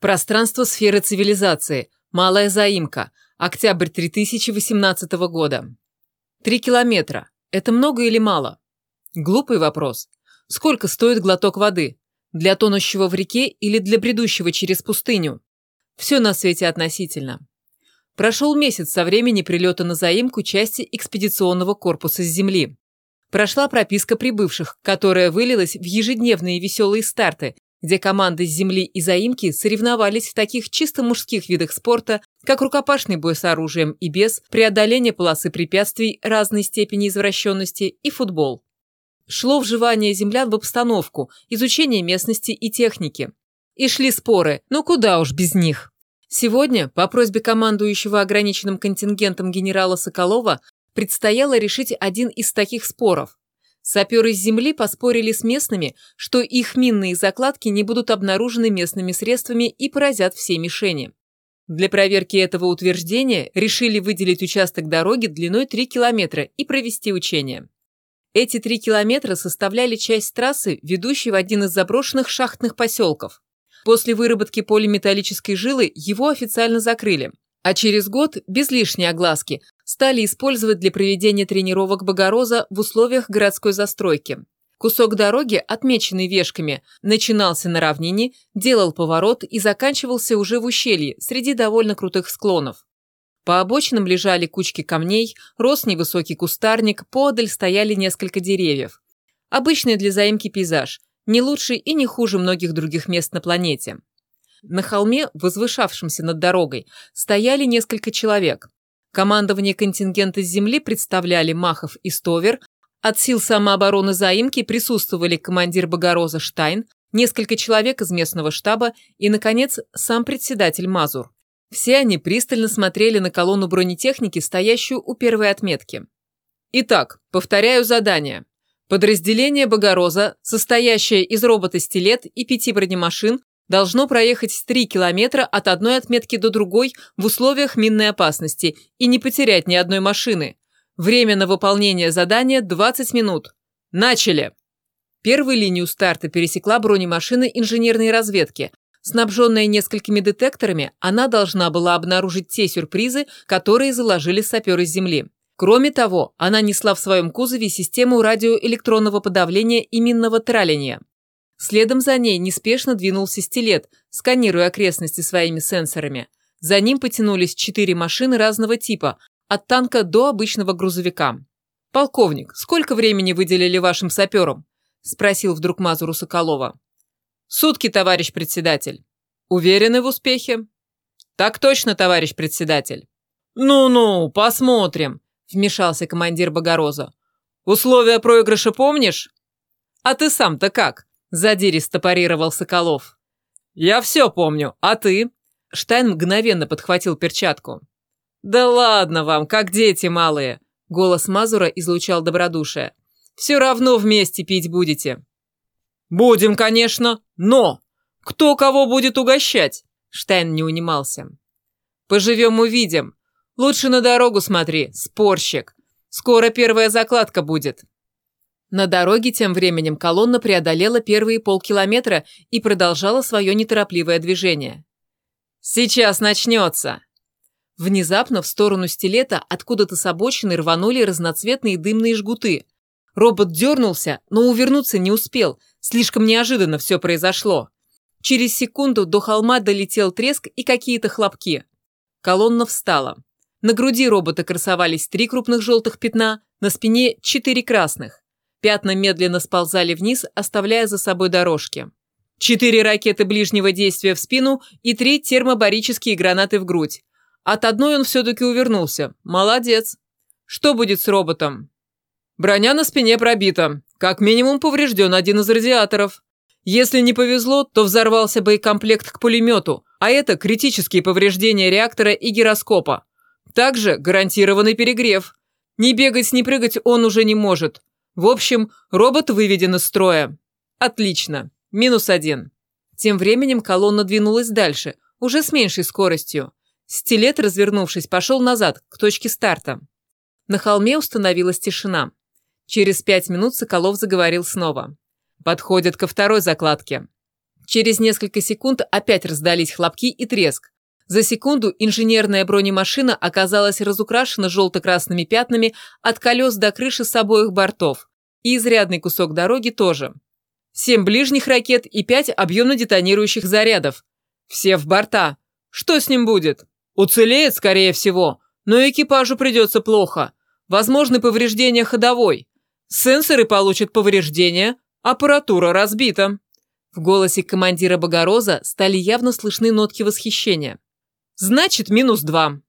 Пространство сферы цивилизации. Малая заимка. Октябрь 3018 года. Три километра. Это много или мало? Глупый вопрос. Сколько стоит глоток воды? Для тонущего в реке или для бредущего через пустыню? Все на свете относительно. Прошел месяц со времени прилета на заимку части экспедиционного корпуса с Земли. Прошла прописка прибывших, которая вылилась в ежедневные веселые старты, где команды с земли и заимки соревновались в таких чисто мужских видах спорта, как рукопашный бой с оружием и без, преодоление полосы препятствий разной степени извращенности и футбол. Шло вживание землян в обстановку, изучение местности и техники. И шли споры, ну куда уж без них. Сегодня, по просьбе командующего ограниченным контингентом генерала Соколова, предстояло решить один из таких споров. Саперы с земли поспорили с местными, что их минные закладки не будут обнаружены местными средствами и поразят все мишени. Для проверки этого утверждения решили выделить участок дороги длиной 3 километра и провести учения. Эти 3 километра составляли часть трассы, ведущей в один из заброшенных шахтных поселков. После выработки полиметаллической жилы его официально закрыли, а через год, без лишней огласки, стали использовать для проведения тренировок Богороза в условиях городской застройки. Кусок дороги, отмеченный вешками, начинался на равнине, делал поворот и заканчивался уже в ущелье, среди довольно крутых склонов. По обочинам лежали кучки камней, рос невысокий кустарник, подаль стояли несколько деревьев. Обычный для заимки пейзаж, не лучше и не хуже многих других мест на планете. На холме, возвышавшемся над дорогой, стояли несколько человек. Командование контингента земли представляли Махов и Стовер, от сил самообороны заимки присутствовали командир Богороза Штайн, несколько человек из местного штаба и, наконец, сам председатель Мазур. Все они пристально смотрели на колонну бронетехники, стоящую у первой отметки. Итак, повторяю задание. Подразделение Богороза, состоящее из робота-стилет и пяти бронемашин, должно проехать 3 километра от одной отметки до другой в условиях минной опасности и не потерять ни одной машины. Время на выполнение задания 20 минут. Начали! Первую линию старта пересекла бронемашина инженерной разведки. Снабженная несколькими детекторами, она должна была обнаружить те сюрпризы, которые заложили саперы с земли. Кроме того, она несла в своем кузове систему радиоэлектронного подавления и минного траления. Следом за ней неспешно двинулся стилет, сканируя окрестности своими сенсорами. За ним потянулись четыре машины разного типа, от танка до обычного грузовика. «Полковник, сколько времени выделили вашим саперам?» – спросил вдруг Мазуру Соколова. «Сутки, товарищ председатель». «Уверены в успехе?» «Так точно, товарищ председатель». «Ну-ну, посмотрим», – вмешался командир Богороза. «Условия проигрыша помнишь?» «А ты сам-то как?» Задиристо парировал Соколов. «Я все помню, а ты?» Штайн мгновенно подхватил перчатку. «Да ладно вам, как дети малые!» Голос Мазура излучал добродушие. «Все равно вместе пить будете». «Будем, конечно, но кто кого будет угощать?» Штайн не унимался. «Поживем увидим. Лучше на дорогу смотри, спорщик. Скоро первая закладка будет». На дороге тем временем колонна преодолела первые полкилометра и продолжала свое неторопливое движение. «Сейчас начнется!» Внезапно в сторону стилета откуда-то с обочины рванули разноцветные дымные жгуты. Робот дернулся, но увернуться не успел, слишком неожиданно все произошло. Через секунду до холма долетел треск и какие-то хлопки. Колонна встала. На груди робота красовались три крупных желтых пятна, на спине четыре красных. Пятна медленно сползали вниз, оставляя за собой дорожки. Четыре ракеты ближнего действия в спину и три термобарические гранаты в грудь. От одной он все-таки увернулся. Молодец. Что будет с роботом? Броня на спине пробита. Как минимум поврежден один из радиаторов. Если не повезло, то взорвался боекомплект к пулемету, а это критические повреждения реактора и гироскопа. Также гарантированный перегрев. Не бегать, не прыгать он уже не может. В общем, робот выведен из строя. Отлично. Минус один. Тем временем колонна двинулась дальше, уже с меньшей скоростью. Стилет, развернувшись, пошел назад, к точке старта. На холме установилась тишина. Через пять минут Соколов заговорил снова. Подходят ко второй закладке. Через несколько секунд опять раздались хлопки и треск. За секунду инженерная бронемашина оказалась разукрашена желто-красными пятнами от колес до крыши с обоих бортов. И изрядный кусок дороги тоже. Семь ближних ракет и пять объемно-детонирующих зарядов. Все в борта. Что с ним будет? Уцелеет, скорее всего, но экипажу придется плохо. Возможны повреждения ходовой. Сенсоры получат повреждения, аппаратура разбита. В голосе командира Богороза стали явно слышны нотки восхищения. Значит, минус два.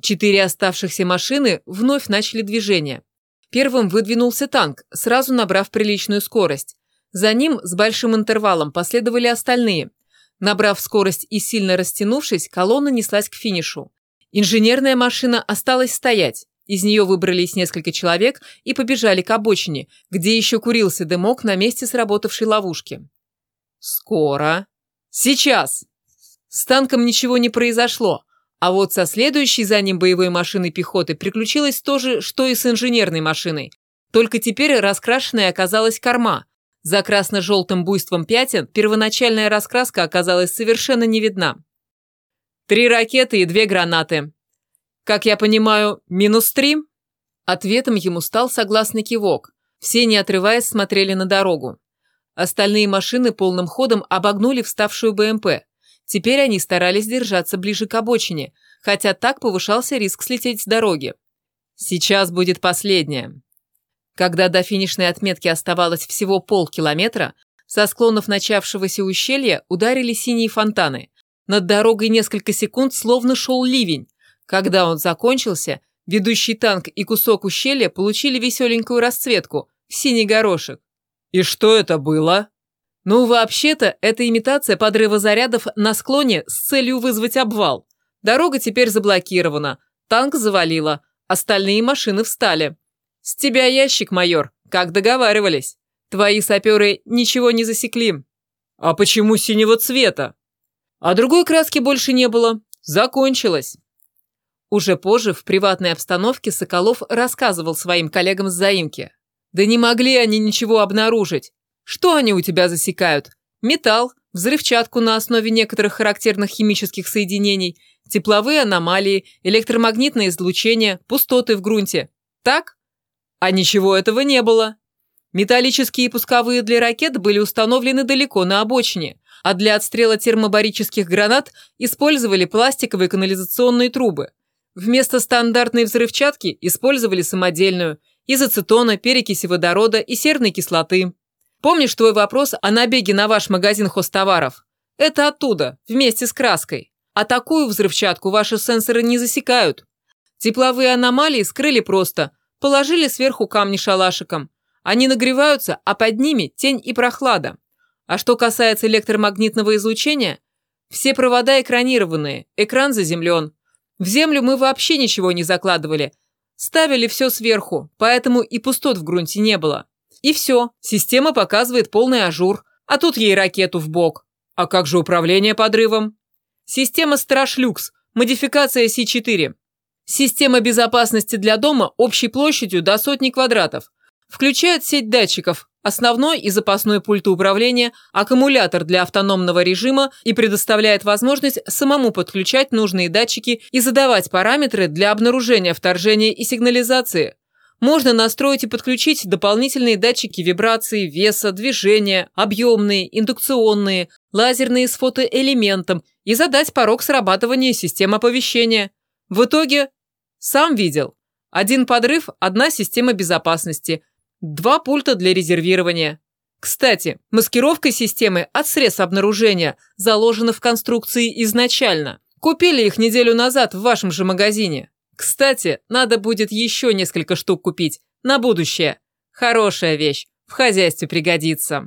Четыре оставшихся машины вновь начали движение. Первым выдвинулся танк, сразу набрав приличную скорость. За ним с большим интервалом последовали остальные. Набрав скорость и сильно растянувшись, колонна неслась к финишу. Инженерная машина осталась стоять. Из нее выбрались несколько человек и побежали к обочине, где еще курился дымок на месте сработавшей ловушки. «Скоро. Сейчас!» С танком ничего не произошло, а вот со следующей за ним боевой машиной пехоты приключилось то же, что и с инженерной машиной. Только теперь раскрашенная оказалась корма. За красно-желтым буйством пятен первоначальная раскраска оказалась совершенно не видна. Три ракеты и две гранаты. Как я понимаю, минус три? Ответом ему стал согласный кивок. Все, не отрываясь, смотрели на дорогу. Остальные машины полным ходом обогнули вставшую БМП. Теперь они старались держаться ближе к обочине, хотя так повышался риск слететь с дороги. Сейчас будет последняя. Когда до финишной отметки оставалось всего полкилометра, со склонов начавшегося ущелья ударили синие фонтаны. Над дорогой несколько секунд словно шел ливень. Когда он закончился, ведущий танк и кусок ущелья получили веселенькую расцветку – синий горошек. «И что это было?» Ну, вообще-то, это имитация подрыва зарядов на склоне с целью вызвать обвал. Дорога теперь заблокирована, танк завалило, остальные машины встали. С тебя ящик, майор, как договаривались. Твои саперы ничего не засекли. А почему синего цвета? А другой краски больше не было. Закончилось. Уже позже, в приватной обстановке, Соколов рассказывал своим коллегам с заимки. Да не могли они ничего обнаружить. Что они у тебя засекают? Металл, взрывчатку на основе некоторых характерных химических соединений, тепловые аномалии, электромагнитное излучение, пустоты в грунте. Так? А ничего этого не было. Металлические пусковые для ракет были установлены далеко на обочине, а для отстрела термобарических гранат использовали пластиковые канализационные трубы. Вместо стандартной взрывчатки использовали самодельную из ацетона, перекиси водорода и серной кислоты. Помнишь твой вопрос о набеге на ваш магазин хостоваров? Это оттуда, вместе с краской. А такую взрывчатку ваши сенсоры не засекают. Тепловые аномалии скрыли просто, положили сверху камни шалашиком. Они нагреваются, а под ними тень и прохлада. А что касается электромагнитного излучения, все провода экранированные, экран заземлен. В землю мы вообще ничего не закладывали. Ставили все сверху, поэтому и пустот в грунте не было. И все, система показывает полный ажур, а тут ей ракету в бок. А как же управление подрывом? Система Страж-Люкс, модификация С4. Система безопасности для дома общей площадью до сотни квадратов. Включает сеть датчиков, основной и запасной пульт управления, аккумулятор для автономного режима и предоставляет возможность самому подключать нужные датчики и задавать параметры для обнаружения вторжения и сигнализации. Можно настроить и подключить дополнительные датчики вибрации, веса, движения, объемные, индукционные, лазерные с фотоэлементом и задать порог срабатывания систем оповещения. В итоге, сам видел, один подрыв – одна система безопасности, два пульта для резервирования. Кстати, маскировка системы от средств обнаружения заложена в конструкции изначально. Купили их неделю назад в вашем же магазине. Кстати, надо будет еще несколько штук купить. На будущее. Хорошая вещь. В хозяйстве пригодится.